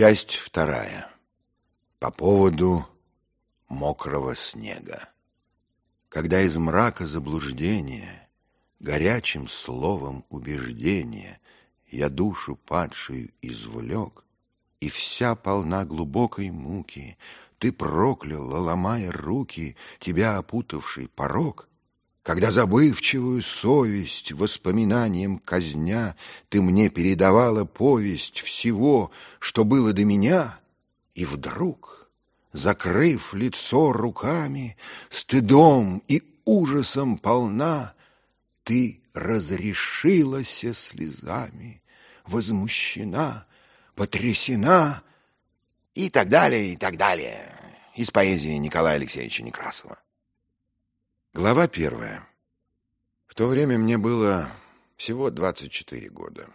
Часть вторая. По поводу мокрого снега. Когда из мрака заблуждения, горячим словом убеждения я душу падшую извлек, и вся полна глубокой муки, ты проклял, ломая руки, тебя опутавший порог, когда забывчивую совесть воспоминанием казня Ты мне передавала повесть всего, что было до меня, И вдруг, закрыв лицо руками, Стыдом и ужасом полна, Ты разрешилась слезами, Возмущена, потрясена И так далее, и так далее. Из поэзии Николая Алексеевича Некрасова. Глава первая. В то время мне было всего 24 года.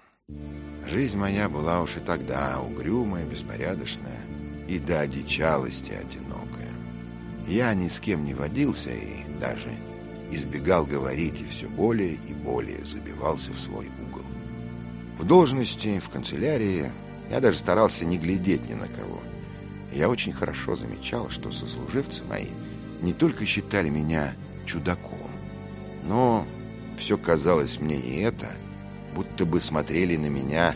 Жизнь моя была уж и тогда угрюмая, беспорядочная и до одичалости одинокая. Я ни с кем не водился и даже избегал говорить и все более и более забивался в свой угол. В должности, в канцелярии я даже старался не глядеть ни на кого. Я очень хорошо замечал, что сослуживцы мои не только считали меня чудаком. Но все казалось мне и это, будто бы смотрели на меня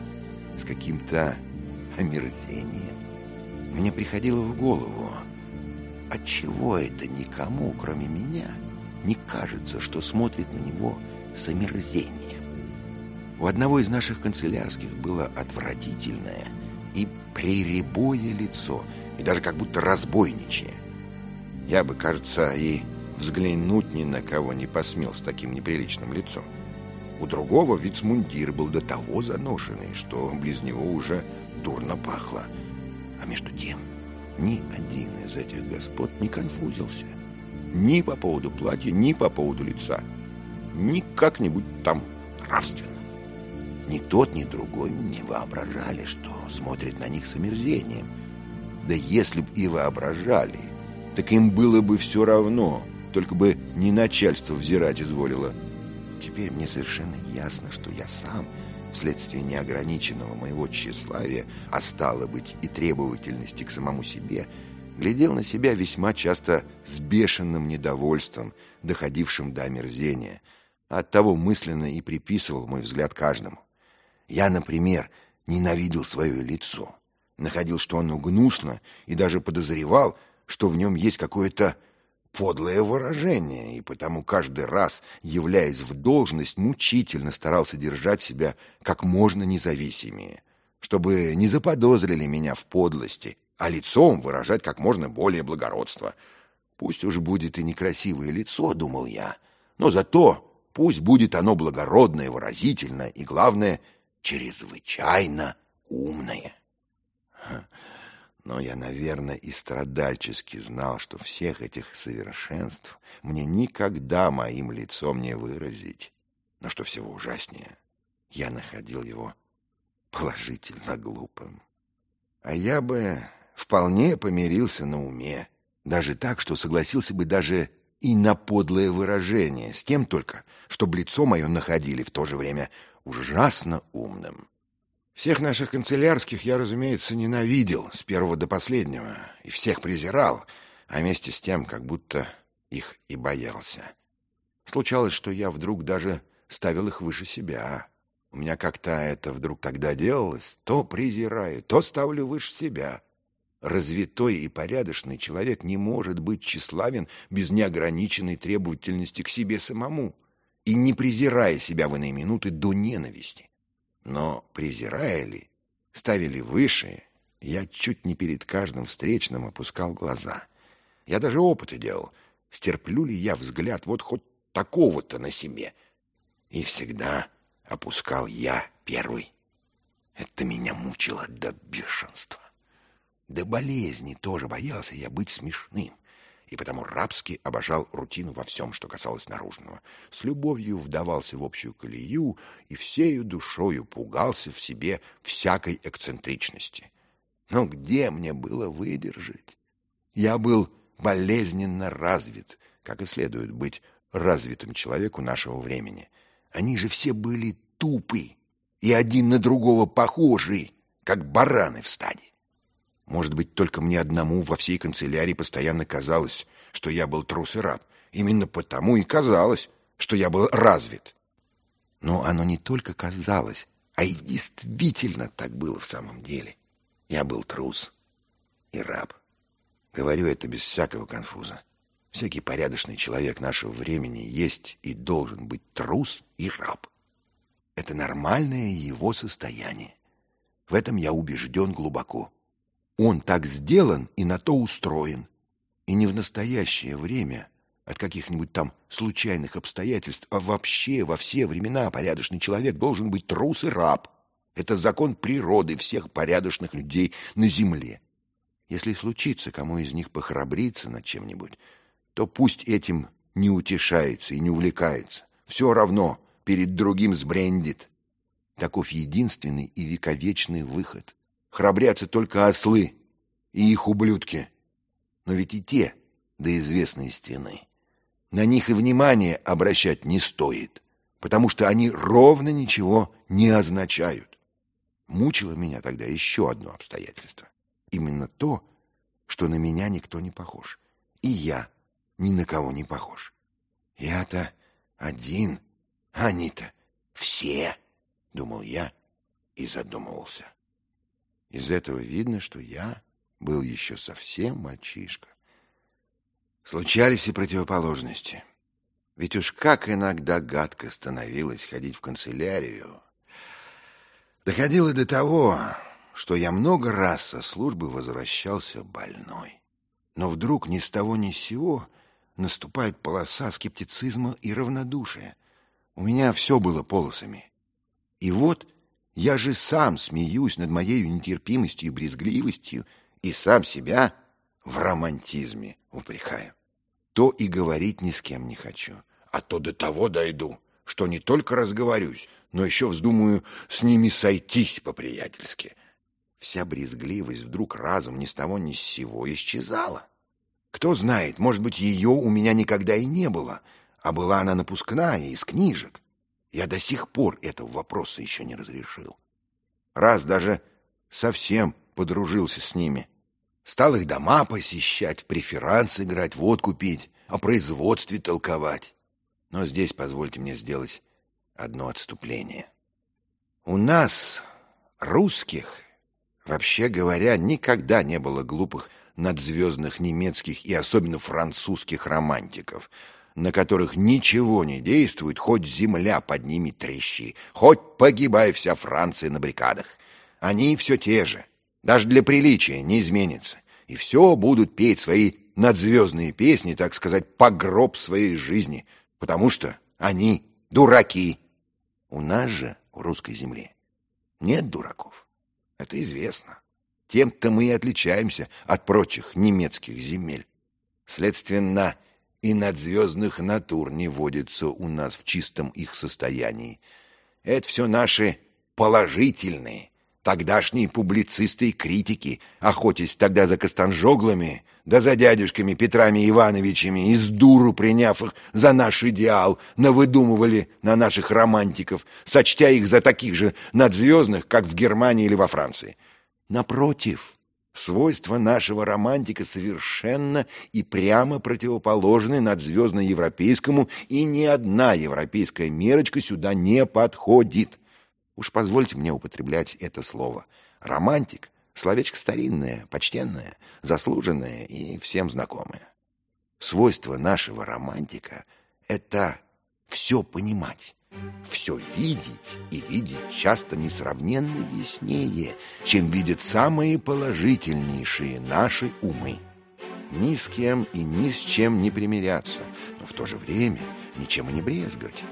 с каким-то омерзением. Мне приходило в голову, отчего это никому, кроме меня, не кажется, что смотрит на него с омерзением. У одного из наших канцелярских было отвратительное и приребое лицо, и даже как будто разбойничье. Я бы, кажется, и Взглянуть ни на кого не посмел с таким неприличным лицом. У другого вицмундир был до того заношенный, что близ него уже дурно пахло. А между тем ни один из этих господ не конфузился. Ни по поводу платья, ни по поводу лица. Ни как-нибудь там нравственно. Ни тот, ни другой не воображали, что смотрит на них с омерзением. Да если б и воображали, так им было бы все равно — только бы не начальство взирать изволило. Теперь мне совершенно ясно, что я сам, вследствие неограниченного моего тщеславия, а стало быть и требовательности к самому себе, глядел на себя весьма часто с бешеным недовольством, доходившим до омерзения. Оттого мысленно и приписывал мой взгляд каждому. Я, например, ненавидел свое лицо, находил, что оно гнусно, и даже подозревал, что в нем есть какое-то подлое выражение, и потому каждый раз, являясь в должность, мучительно старался держать себя как можно независимее, чтобы не заподозрили меня в подлости, а лицом выражать как можно более благородство. Пусть уж будет и некрасивое лицо, думал я, но зато пусть будет оно благородное, выразительное и, главное, чрезвычайно умное. Но я, наверное, и страдальчески знал, что всех этих совершенств мне никогда моим лицом не выразить. Но что всего ужаснее, я находил его положительно глупым. А я бы вполне помирился на уме, даже так, что согласился бы даже и на подлое выражение, с тем только, чтобы лицо мое находили в то же время ужасно умным. Всех наших канцелярских я, разумеется, ненавидел с первого до последнего и всех презирал, а вместе с тем как будто их и боялся. Случалось, что я вдруг даже ставил их выше себя. У меня как-то это вдруг тогда делалось. То презираю, то ставлю выше себя. Развитой и порядочный человек не может быть тщеславен без неограниченной требовательности к себе самому и не презирая себя в иные минуты до ненависти. Но презирая ли, ставили выше, я чуть не перед каждым встречным опускал глаза. Я даже опыты делал, стерплю ли я взгляд вот хоть такого-то на себе. И всегда опускал я первый. Это меня мучило до бешенства. До болезни тоже боялся я быть смешным и потому рабски обожал рутину во всем, что касалось наружного. С любовью вдавался в общую колею и всею душою пугался в себе всякой эксцентричности. Но где мне было выдержать? Я был болезненно развит, как и следует быть развитым человеку нашего времени. Они же все были тупы и один на другого похожи, как бараны в стаде. Может быть, только мне одному во всей канцелярии постоянно казалось, что я был трус и раб. Именно потому и казалось, что я был развит. Но оно не только казалось, а и действительно так было в самом деле. Я был трус и раб. Говорю это без всякого конфуза. Всякий порядочный человек нашего времени есть и должен быть трус и раб. Это нормальное его состояние. В этом я убежден глубоко. Он так сделан и на то устроен. И не в настоящее время, от каких-нибудь там случайных обстоятельств, а вообще во все времена порядочный человек должен быть трус и раб. Это закон природы всех порядочных людей на земле. Если случится кому из них похрабриться над чем-нибудь, то пусть этим не утешается и не увлекается. Все равно перед другим сбрендит. Таков единственный и вековечный выход. Храбрятся только ослы и их ублюдки. Но ведь и те до известной стены. На них и внимание обращать не стоит, потому что они ровно ничего не означают. Мучило меня тогда еще одно обстоятельство. Именно то, что на меня никто не похож. И я ни на кого не похож. Я-то один, они-то все, думал я и задумывался. Из этого видно, что я был еще совсем мальчишка. Случались и противоположности. Ведь уж как иногда гадко становилось ходить в канцелярию. Доходило до того, что я много раз со службы возвращался больной. Но вдруг ни с того ни с сего наступает полоса скептицизма и равнодушия. У меня все было полосами. И вот я же сам смеюсь над моей нетерпимостью и брезгливостью, и сам себя в романтизме упрекаю. То и говорить ни с кем не хочу, а то до того дойду, что не только разговорюсь, но еще вздумаю с ними сойтись по-приятельски. Вся брезгливость вдруг разом ни с того ни с сего исчезала. Кто знает, может быть, ее у меня никогда и не было, а была она напускная из книжек. Я до сих пор этого вопроса еще не разрешил. Раз даже совсем подружился с ними. Стал их дома посещать, в преферанс играть, водку пить, о производстве толковать. Но здесь позвольте мне сделать одно отступление. У нас, русских, вообще говоря, никогда не было глупых надзвездных немецких и особенно французских романтиков, на которых ничего не действует, хоть земля под ними трещи, хоть погибай вся Франция на баррикадах. Они все те же — даже для приличия не изменится. И все будут петь свои надзвездные песни, так сказать, по гроб своей жизни, потому что они дураки. У нас же, в русской земле, нет дураков. Это известно. Тем-то мы и отличаемся от прочих немецких земель. Следственно, и надзвездных натур не водится у нас в чистом их состоянии. Это все наши положительные, Тогдашние публицисты и критики, охотясь тогда за Костанжоглами, да за дядюшками Петрами Ивановичами, из дуру приняв их за наш идеал, навыдумывали на наших романтиков, сочтя их за таких же надзвездных, как в Германии или во Франции. Напротив, свойства нашего романтика совершенно и прямо противоположны надзвездно-европейскому, и ни одна европейская мерочка сюда не подходит. Уж позвольте мне употреблять это слово. Романтик — словечко старинное, почтенное, заслуженное и всем знакомое. Свойство нашего романтика — это все понимать, все видеть и видеть часто несравненно яснее, чем видят самые положительнейшие наши умы. Ни с кем и ни с чем не примиряться, но в то же время ничем и не брезгать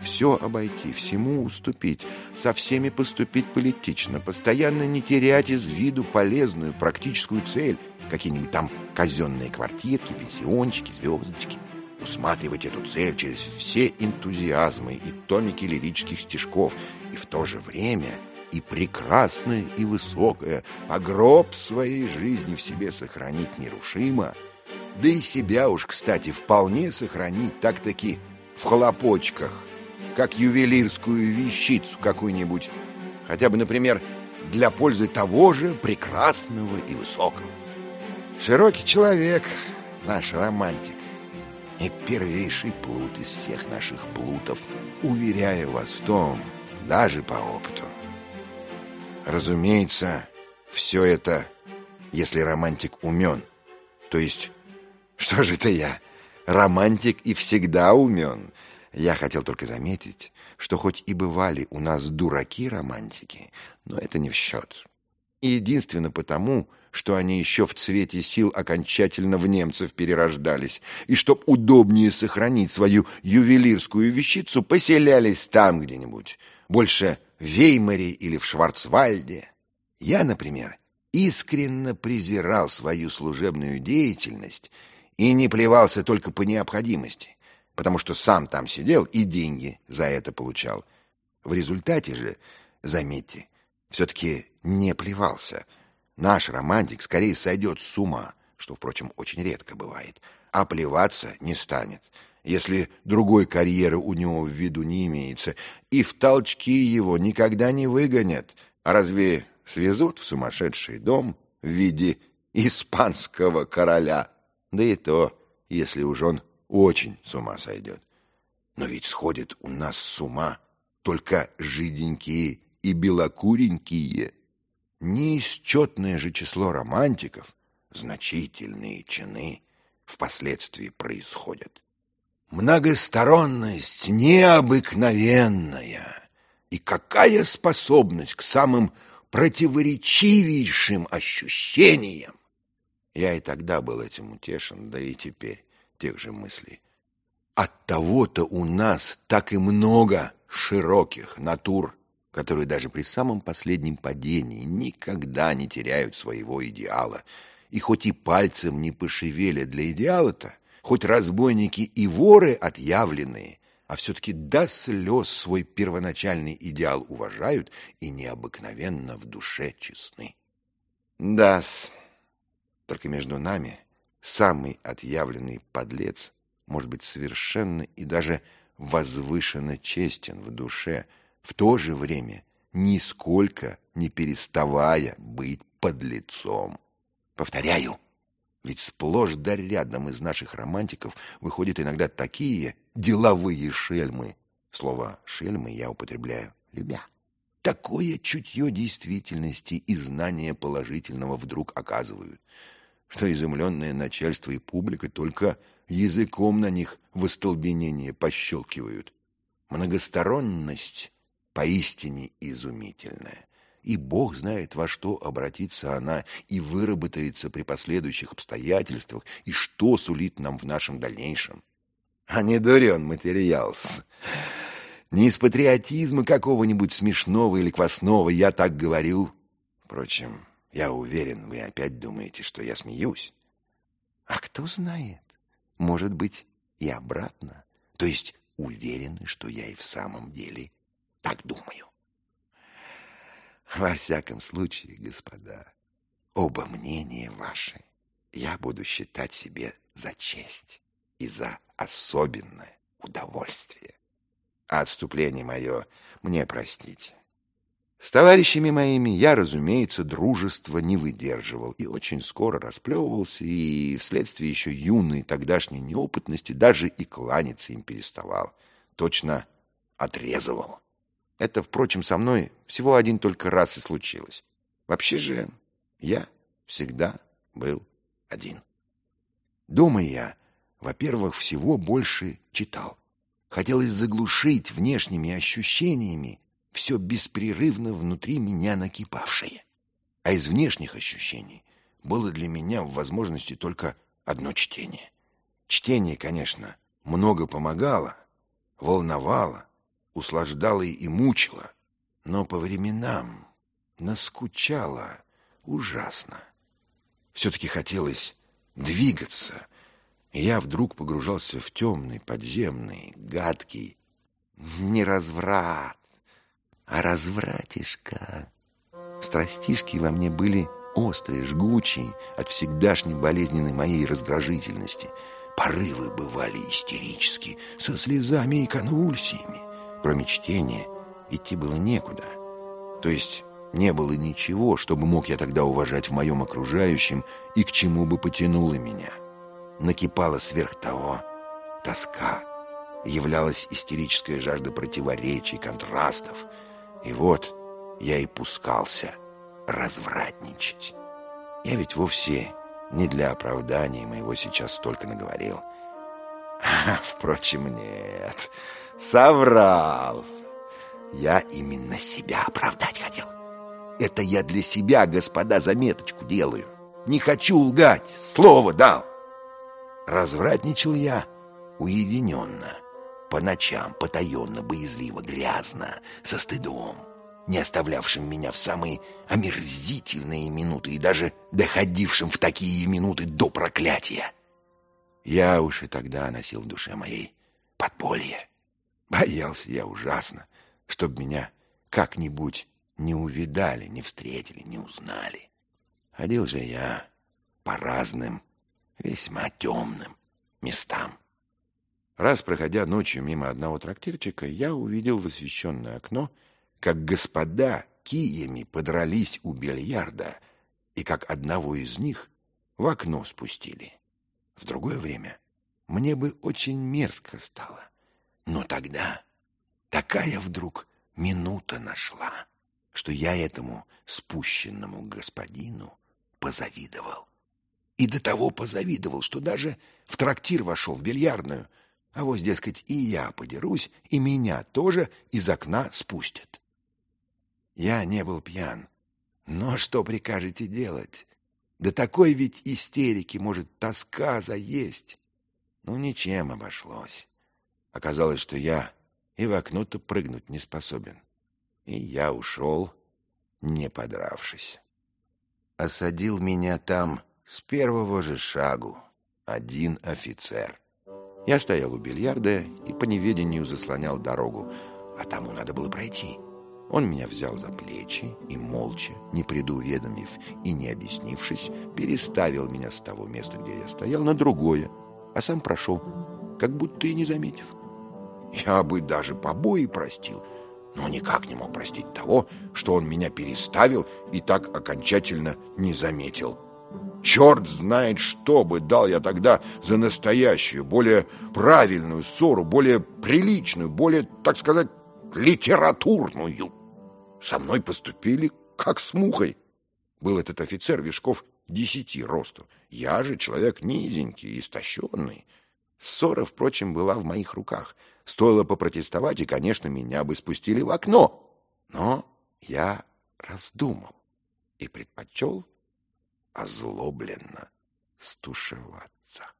все обойти, всему уступить, со всеми поступить политично, постоянно не терять из виду полезную практическую цель, какие-нибудь там казенные квартирки, пенсиончики, звездочки. Усматривать эту цель через все энтузиазмы и томики лирических стишков, и в то же время и прекрасное, и высокое, а гроб своей жизни в себе сохранить нерушимо, да и себя уж, кстати, вполне сохранить так-таки в хлопочках, как ювелирскую вещицу какую-нибудь. Хотя бы, например, для пользы того же прекрасного и высокого. Широкий человек, наш романтик, и первейший плут из всех наших плутов, уверяю вас в том, даже по опыту. Разумеется, все это, если романтик умен. То есть, что же это я? Романтик и всегда умен. Я хотел только заметить, что хоть и бывали у нас дураки-романтики, но это не в счет. И единственно потому, что они еще в цвете сил окончательно в немцев перерождались, и чтоб удобнее сохранить свою ювелирскую вещицу, поселялись там где-нибудь, больше в Веймаре или в Шварцвальде. Я, например, искренне презирал свою служебную деятельность и не плевался только по необходимости, потому что сам там сидел и деньги за это получал. В результате же, заметьте, все-таки не плевался. Наш романтик скорее сойдет с ума, что, впрочем, очень редко бывает, а плеваться не станет — если другой карьеры у него в виду не имеется, и в толчки его никогда не выгонят. А разве свезут в сумасшедший дом в виде испанского короля? Да и то, если уж он очень с ума сойдет. Но ведь сходят у нас с ума только жиденькие и белокуренькие. Неисчетное же число романтиков, значительные чины, впоследствии происходят. Многосторонность необыкновенная. И какая способность к самым противоречивейшим ощущениям! Я и тогда был этим утешен, да и теперь тех же мыслей. От того-то у нас так и много широких натур, которые даже при самом последнем падении никогда не теряют своего идеала. И хоть и пальцем не пошевелят для идеала-то, хоть разбойники и воры отъявленные, а все-таки до слез свой первоначальный идеал уважают и необыкновенно в душе честны. да -с. только между нами самый отъявленный подлец может быть совершенно и даже возвышенно честен в душе, в то же время нисколько не переставая быть подлецом. Повторяю, ведь сплошь да рядом из наших романтиков выходят иногда такие деловые шельмы. Слово «шельмы» я употребляю, любя. Такое чутье действительности и знание положительного вдруг оказывают, что изумленное начальство и публика только языком на них в остолбенение пощелкивают. Многосторонность поистине изумительная и Бог знает, во что обратится она и выработается при последующих обстоятельствах, и что сулит нам в нашем дальнейшем. А не дурен материал -с. Не из патриотизма какого-нибудь смешного или квасного я так говорю. Впрочем, я уверен, вы опять думаете, что я смеюсь. А кто знает, может быть, и обратно. То есть уверены, что я и в самом деле так думаю. Во всяком случае, господа, оба мнения ваши я буду считать себе за честь и за особенное удовольствие. А отступление мое мне простите. С товарищами моими я, разумеется, дружества не выдерживал и очень скоро расплевывался, и вследствие еще юной тогдашней неопытности даже и кланяться им переставал. Точно отрезывал. Это, впрочем, со мной всего один только раз и случилось. Вообще же я всегда был один. Дома я, во-первых, всего больше читал. Хотелось заглушить внешними ощущениями все беспрерывно внутри меня накипавшее. А из внешних ощущений было для меня в возможности только одно чтение. Чтение, конечно, много помогало, волновало, услаждала и мучила, но по временам наскучала ужасно. Все-таки хотелось двигаться, я вдруг погружался в темный, подземный, гадкий, не разврат, а развратишка. Страстишки во мне были острые, жгучие от всегдашней болезненной моей раздражительности. Порывы бывали истерические, со слезами и конвульсиями. Кроме чтения, идти было некуда. То есть Не было ничего, чтобы мог я тогда уважать в моем окружающем и к чему бы потянуло меня. Накипала сверх того тоска, являлась истерическая жажда противоречий, контрастов. И вот я и пускался развратничать. Я ведь вовсе не для оправдания моего сейчас столько наговорил. Впрочем, нет, соврал. Я именно себя оправдать хотел. Это я для себя, господа, заметочку делаю. Не хочу лгать, слово дал. Развратничал я уединенно, по ночам, потаенно, боязливо, грязно, со стыдом, не оставлявшим меня в самые омерзительные минуты и даже доходившим в такие минуты до проклятия. Я уж и тогда носил в душе моей подполье. Боялся я ужасно, чтоб меня как-нибудь не увидали, не встретили, не узнали. Ходил же я по разным, весьма темным местам. Раз, проходя ночью мимо одного трактирчика, я увидел в освещенное окно, как господа киями подрались у бильярда и как одного из них в окно спустили. В другое время мне бы очень мерзко стало. Но тогда такая вдруг минута нашла, что я этому спущенному господину позавидовал. И до того позавидовал, что даже в трактир вошел, в бильярдную, а вот, дескать, и я подерусь, и меня тоже из окна спустят. Я не был пьян, но что прикажете делать? Да такой ведь истерики может тоска заесть. Ну, ничем обошлось. Оказалось, что я и в окно-то прыгнуть не способен. И я ушел, не подравшись. Осадил меня там с первого же шагу один офицер. Я стоял у бильярда и по неведению заслонял дорогу, а тому надо было пройти. Он меня взял за плечи и молча, не предуведомив и не объяснившись, переставил меня с того места, где я стоял, на другое, а сам прошел, как будто и не заметив. Я бы даже побои простил, но никак не мог простить того, что он меня переставил и так окончательно не заметил. Черт знает, что бы дал я тогда за настоящую, более правильную ссору, более приличную, более, так сказать, литературную. Со мной поступили как с мухой. Был этот офицер Вишков десяти росту. Я же человек низенький, истощенный. Ссора, впрочем, была в моих руках. Стоило попротестовать, и, конечно, меня бы спустили в окно. Но я раздумал и предпочел озлобленно стушеваться.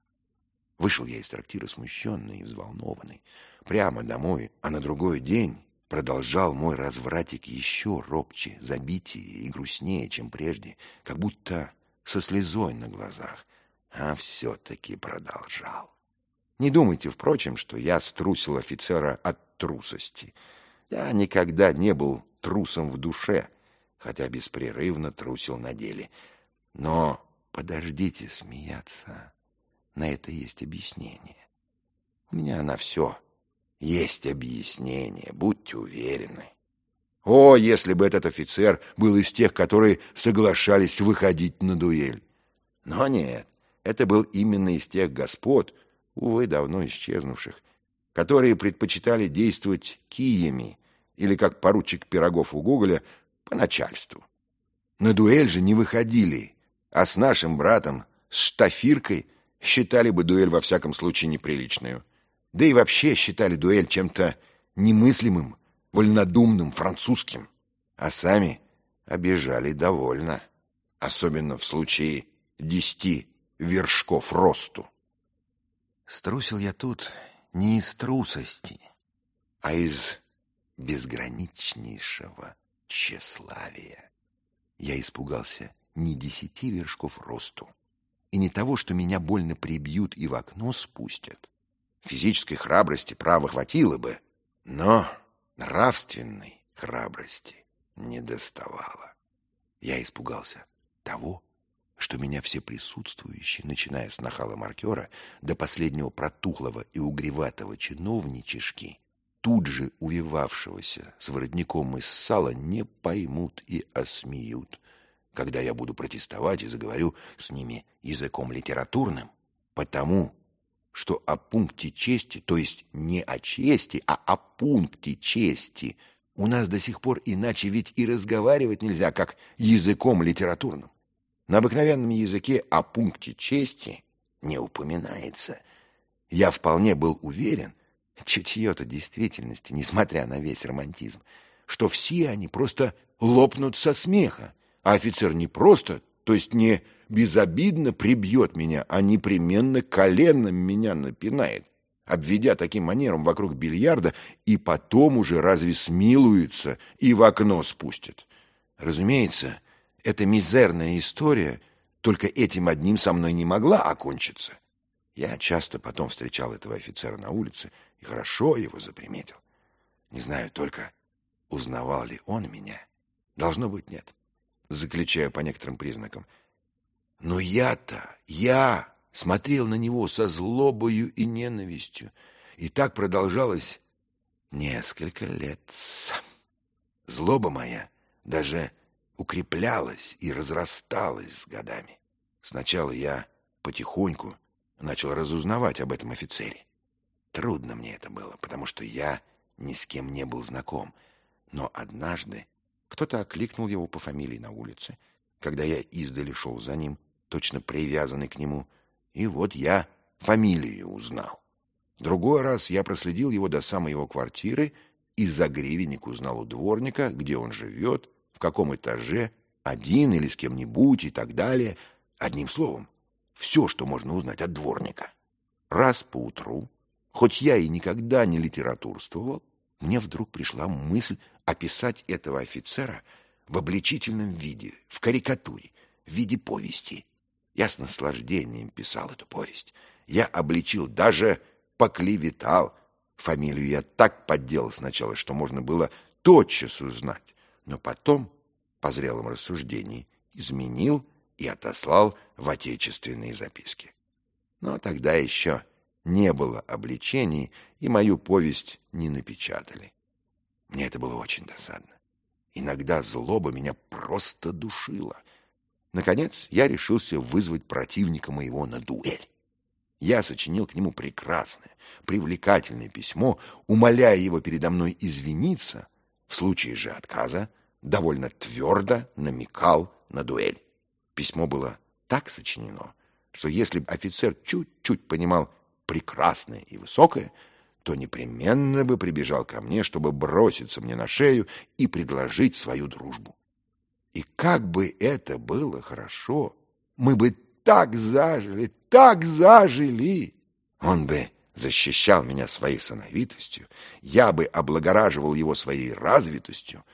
Вышел я из трактира смущенный и взволнованный. Прямо домой, а на другой день Продолжал мой развратик еще робче, забитее и грустнее, чем прежде, как будто со слезой на глазах, а все-таки продолжал. Не думайте, впрочем, что я струсил офицера от трусости. Я никогда не был трусом в душе, хотя беспрерывно трусил на деле. Но подождите смеяться, на это есть объяснение. У меня на все есть объяснение, будьте уверены. О, если бы этот офицер был из тех, которые соглашались выходить на дуэль. Но нет, это был именно из тех господ, увы, давно исчезнувших, которые предпочитали действовать киями или, как поручик Пирогов у Гоголя, по начальству. На дуэль же не выходили, а с нашим братом, с штафиркой, считали бы дуэль во всяком случае неприличную да и вообще считали дуэль чем-то немыслимым, вольнодумным, французским, а сами обижали довольно, особенно в случае десяти вершков росту. Струсил я тут не из трусости, а из безграничнейшего тщеславия. Я испугался не десяти вершков росту, и не того, что меня больно прибьют и в окно спустят, Физической храбрости, право, хватило бы, но нравственной храбрости не доставало. Я испугался того, что меня все присутствующие, начиная с нахала маркера до последнего протухлого и угреватого чиновничишки, тут же увивавшегося с воротником из сала не поймут и осмеют, когда я буду протестовать и заговорю с ними языком литературным, потому что о пункте чести, то есть не о чести, а о пункте чести, у нас до сих пор иначе ведь и разговаривать нельзя, как языком литературным. На обыкновенном языке о пункте чести не упоминается. Я вполне был уверен, чутье-то действительности, несмотря на весь романтизм, что все они просто лопнут со смеха, а офицер не просто, то есть не безобидно прибьет меня, а непременно коленом меня напинает, обведя таким манером вокруг бильярда, и потом уже разве смилуется и в окно спустит. Разумеется, эта мизерная история только этим одним со мной не могла окончиться. Я часто потом встречал этого офицера на улице и хорошо его заприметил. Не знаю только, узнавал ли он меня. Должно быть, нет. Заключаю по некоторым признакам. Но я-то, я смотрел на него со злобою и ненавистью. И так продолжалось несколько лет. Злоба моя даже укреплялась и разрасталась с годами. Сначала я потихоньку начал разузнавать об этом офицере. Трудно мне это было, потому что я ни с кем не был знаком. Но однажды кто-то окликнул его по фамилии на улице, когда я издали шел за ним, точно привязанный к нему, и вот я фамилию узнал. Другой раз я проследил его до самой его квартиры и за гривенник узнал у дворника, где он живет, в каком этаже, один или с кем-нибудь и так далее. Одним словом, все, что можно узнать от дворника. Раз поутру, хоть я и никогда не литературствовал, мне вдруг пришла мысль описать этого офицера в обличительном виде, в карикатуре, в виде повести. Я с наслаждением писал эту повесть. Я обличил, даже поклеветал. Фамилию я так подделал сначала, что можно было тотчас узнать но потом, по зрелом рассуждении, изменил и отослал в отечественные записки. Но тогда еще не было обличений, и мою повесть не напечатали. Мне это было очень досадно. Иногда злоба меня просто душила. Наконец, я решился вызвать противника моего на дуэль. Я сочинил к нему прекрасное, привлекательное письмо, умоляя его передо мной извиниться, в случае же отказа довольно твердо намекал на дуэль. Письмо было так сочинено, что если бы офицер чуть-чуть понимал прекрасное и высокое, то непременно бы прибежал ко мне, чтобы броситься мне на шею и предложить свою дружбу. И как бы это было хорошо! Мы бы так зажили, так зажили! Он бы защищал меня своей сановитостью, я бы облагораживал его своей развитостью,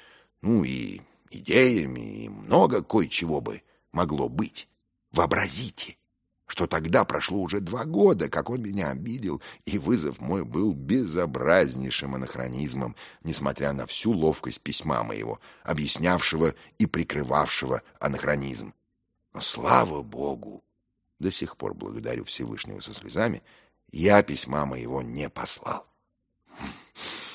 ну и идеями, и много кое-чего бы могло быть. Вообразите, что тогда прошло уже два года, как он меня обидел, и вызов мой был безобразнейшим анахронизмом, несмотря на всю ловкость письма моего, объяснявшего и прикрывавшего анахронизм. Но слава Богу! До сих пор благодарю Всевышнего со слезами, я письма моего не послал.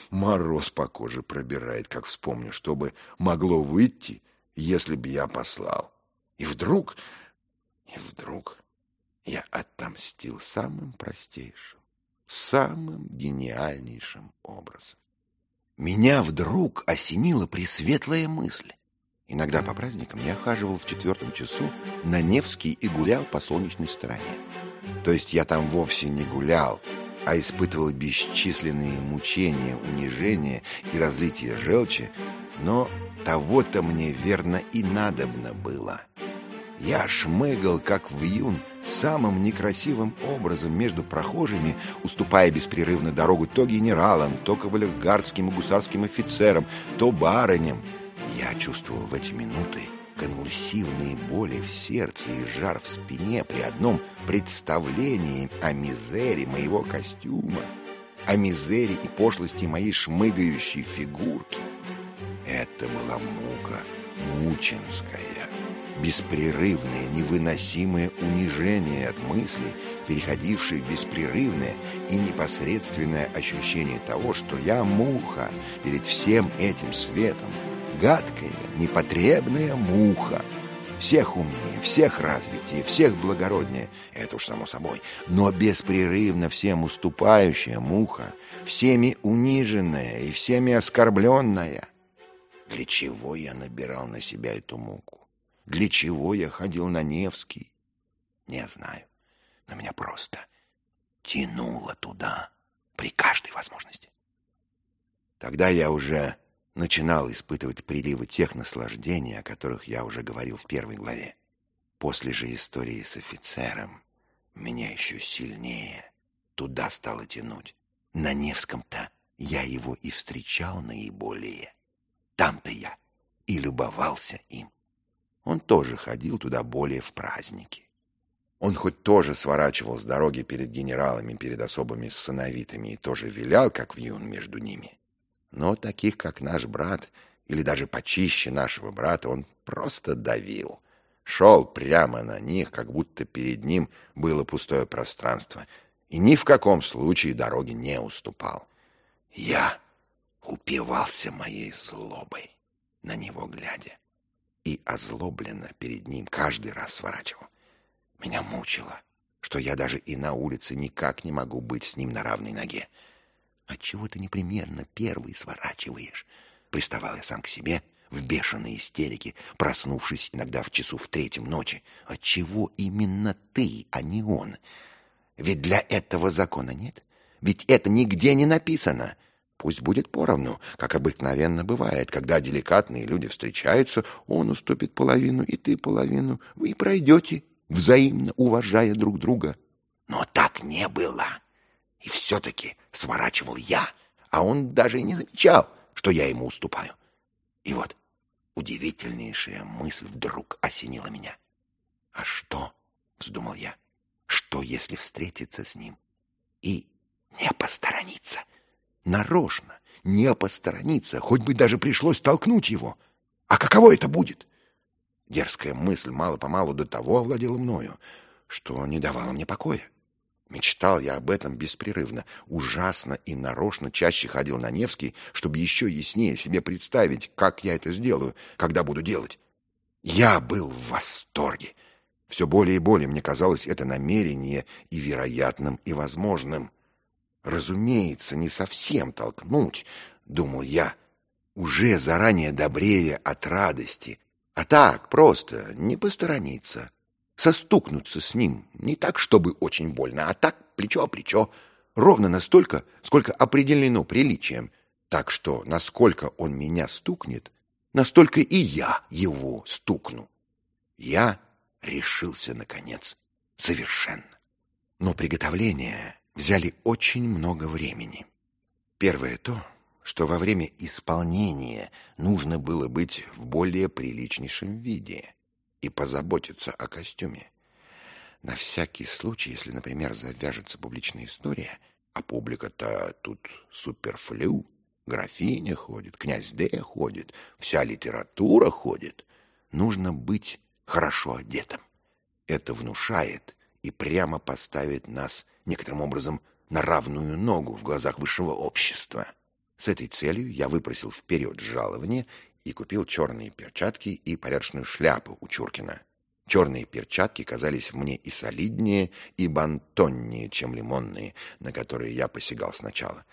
Мороз по коже пробирает, как вспомню, что бы могло выйти, если бы я послал. И вдруг, и вдруг я отомстил самым простейшим, самым гениальнейшим образом. Меня вдруг осенила пресветлая мысль. Иногда по праздникам я хаживал в четвертом часу на Невский и гулял по солнечной стороне. То есть я там вовсе не гулял, а испытывал бесчисленные мучения, унижения и разлитие желчи, но того-то мне верно и надобно было. Я шмыгал, как в юн, самым некрасивым образом между прохожими, уступая беспрерывно дорогу то генералам, то кавалергардским и гусарским офицерам, то барыням. Я чувствовал в эти минуты конвульсивные боли в сердце и жар в спине при одном представлении о мизере моего костюма, о мизере и пошлости моей шмыгающей фигурки. Это была мука мученская, беспрерывное, невыносимое унижение от мысли, переходившее в беспрерывное и непосредственное ощущение того, что я муха перед всем этим светом, гадкая, непотребная муха. Всех умнее, всех развитее, всех благороднее, это уж само собой, но беспрерывно всем уступающая муха, всеми униженная и всеми оскорбленная. Для чего я набирал на себя эту муку? Для чего я ходил на Невский? Не знаю, но меня просто тянуло туда при каждой возможности. Тогда я уже начинал испытывать приливы тех наслаждений, о которых я уже говорил в первой главе. После же истории с офицером меня еще сильнее туда стало тянуть. На Невском-то я его и встречал наиболее. Там-то я и любовался им. Он тоже ходил туда более в праздники. Он хоть тоже сворачивал с дороги перед генералами, перед особыми сыновитами и тоже вилял, как вьюн между ними. Но таких, как наш брат, или даже почище нашего брата, он просто давил. Шел прямо на них, как будто перед ним было пустое пространство, и ни в каком случае дороги не уступал. Я упивался моей злобой, на него глядя и озлобленно перед ним каждый раз сворачивал. Меня мучило, что я даже и на улице никак не могу быть с ним на равной ноге. Отчего ты непременно первый сворачиваешь? Приставал я сам к себе в бешеной истерике, проснувшись иногда в часу в третьем ночи. Отчего именно ты, а не он? Ведь для этого закона нет. Ведь это нигде не написано. Пусть будет поровну, как обыкновенно бывает, когда деликатные люди встречаются, он уступит половину, и ты половину. Вы пройдете, взаимно уважая друг друга. Но так не было. И все-таки сворачивал я, а он даже и не замечал, что я ему уступаю. И вот удивительнейшая мысль вдруг осенила меня. «А что?» — вздумал я. «Что, если встретиться с ним и не посторониться?» нарочно, не посторониться, хоть бы даже пришлось толкнуть его. А каково это будет? Дерзкая мысль мало-помалу до того овладела мною, что не давала мне покоя. Мечтал я об этом беспрерывно, ужасно и нарочно чаще ходил на Невский, чтобы еще яснее себе представить, как я это сделаю, когда буду делать. Я был в восторге. Все более и более мне казалось это намерение и вероятным, и возможным. Разумеется, не совсем толкнуть, думал я, уже заранее добрее от радости, а так просто не посторониться, состукнуться с ним, не так, чтобы очень больно, а так плечо о плечо, ровно настолько, сколько определено приличием, так что насколько он меня стукнет, настолько и я его стукну. Я решился, наконец, совершенно. Но приготовление взяли очень много времени. Первое то, что во время исполнения нужно было быть в более приличнейшем виде и позаботиться о костюме. На всякий случай, если, например, завяжется публичная история, а публика-то тут суперфлю, графиня ходит, князь Д ходит, вся литература ходит, нужно быть хорошо одетым. Это внушает и прямо поставит нас некоторым образом на равную ногу в глазах высшего общества. С этой целью я выпросил вперед жалование и купил черные перчатки и порядочную шляпу у Чуркина. Черные перчатки казались мне и солиднее, и бантоннее, чем лимонные, на которые я посягал сначала.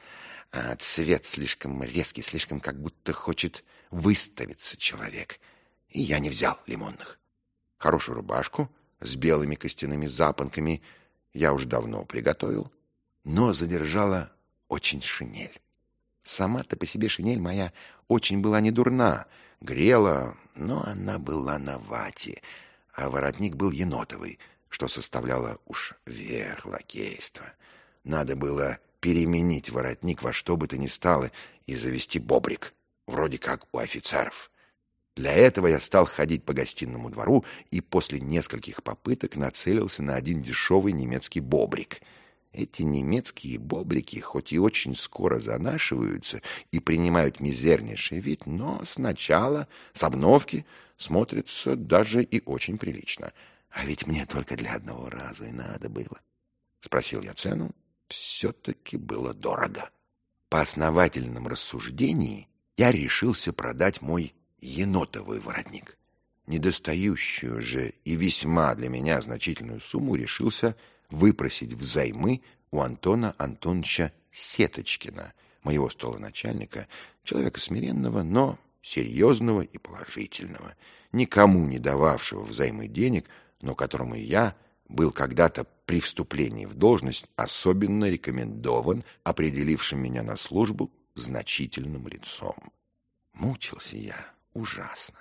А цвет слишком резкий, слишком как будто хочет выставиться человек. И я не взял лимонных. Хорошую рубашку с белыми костяными запонками я уж давно приготовил, но задержала очень шинель. Сама-то по себе шинель моя очень была не дурна, грела, но она была на вате, а воротник был енотовый, что составляло уж верх лакейства. Надо было переменить воротник во что бы то ни стало и завести бобрик, вроде как у офицеров. Для этого я стал ходить по гостиному двору и после нескольких попыток нацелился на один дешевый немецкий бобрик. Эти немецкие бобрики хоть и очень скоро занашиваются и принимают мизернейший вид, но сначала, с обновки, смотрится даже и очень прилично. А ведь мне только для одного раза и надо было. Спросил я цену. Все-таки было дорого. По основательном рассуждении я решился продать мой енотовый воротник. Недостающую же и весьма для меня значительную сумму решился выпросить взаймы у Антона Антоновича Сеточкина, моего столоначальника, человека смиренного, но серьезного и положительного, никому не дававшего взаймы денег, но которому я был когда-то при вступлении в должность особенно рекомендован определившим меня на службу значительным лицом. Мучился я ужасно.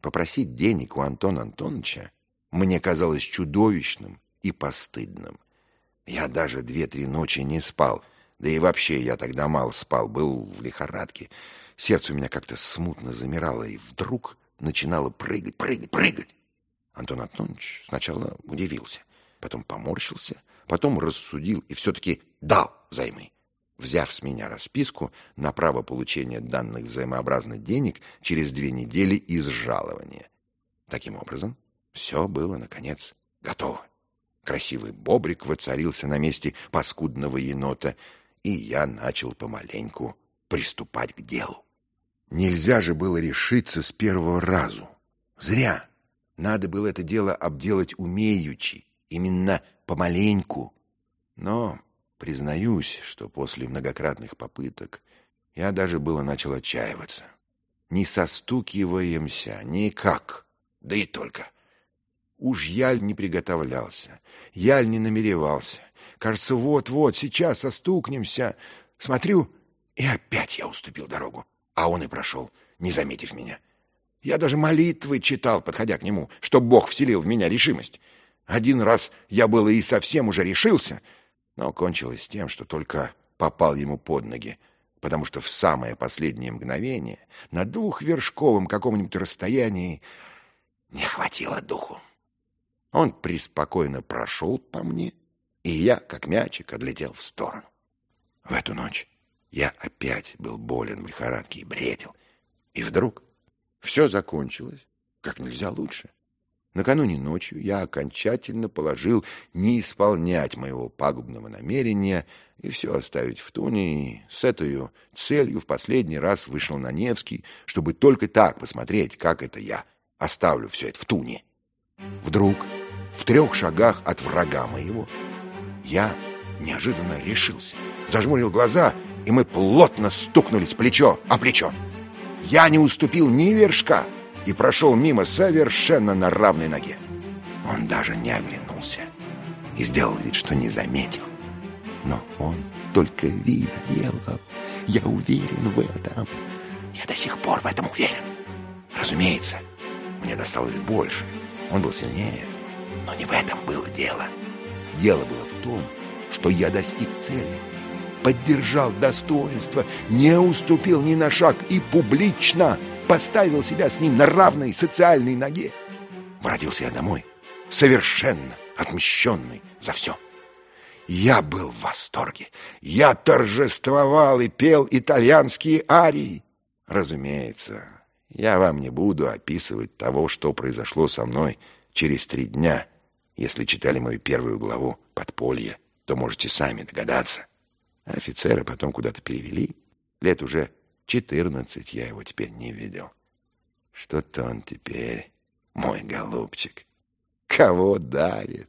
Попросить денег у Антона Антоновича мне казалось чудовищным и постыдным. Я даже две-три ночи не спал, да и вообще я тогда мало спал, был в лихорадке. Сердце у меня как-то смутно замирало, и вдруг начинало прыгать, прыгать, прыгать. Антон Антонович сначала удивился, потом поморщился, потом рассудил и все-таки дал займы взяв с меня расписку на право получения данных взаимообразных денег через две недели из жалования. Таким образом, все было, наконец, готово. Красивый бобрик воцарился на месте паскудного енота, и я начал помаленьку приступать к делу. Нельзя же было решиться с первого разу. Зря. Надо было это дело обделать умеючи, именно помаленьку. Но Признаюсь, что после многократных попыток я даже было начал отчаиваться. Не состукиваемся никак, да и только. Уж яль не приготовлялся, яль не намеревался. Кажется, вот-вот, сейчас состукнемся. Смотрю, и опять я уступил дорогу, а он и прошел, не заметив меня. Я даже молитвы читал, подходя к нему, чтоб Бог вселил в меня решимость. Один раз я было и совсем уже решился — но кончилось тем, что только попал ему под ноги, потому что в самое последнее мгновение на двухвершковом каком-нибудь расстоянии не хватило духу. Он преспокойно прошел по мне, и я, как мячик, отлетел в сторону. В эту ночь я опять был болен в лихорадке и бредил. И вдруг все закончилось как нельзя лучше. Накануне ночью я окончательно положил не исполнять моего пагубного намерения и все оставить в туне, и с этой целью в последний раз вышел на Невский, чтобы только так посмотреть, как это я оставлю все это в туне. Вдруг, в трех шагах от врага моего, я неожиданно решился, зажмурил глаза, и мы плотно стукнулись плечо о плечо. Я не уступил ни вершка, и прошел мимо совершенно на равной ноге. Он даже не оглянулся и сделал вид, что не заметил. Но он только вид сделал. Я уверен в этом. Я до сих пор в этом уверен. Разумеется, мне досталось больше. Он был сильнее. Но не в этом было дело. Дело было в том, что я достиг цели. Поддержал достоинство, не уступил ни на шаг и публично поставил себя с ним на равной социальной ноге. Воротился я домой, совершенно отмщенный за все. Я был в восторге. Я торжествовал и пел итальянские арии. Разумеется, я вам не буду описывать того, что произошло со мной через три дня. Если читали мою первую главу «Подполье», то можете сами догадаться. Офицера потом куда-то перевели. Лет уже Четырнадцать я его теперь не видел. Что-то он теперь, мой голубчик, кого давит?